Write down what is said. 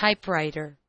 typewriter.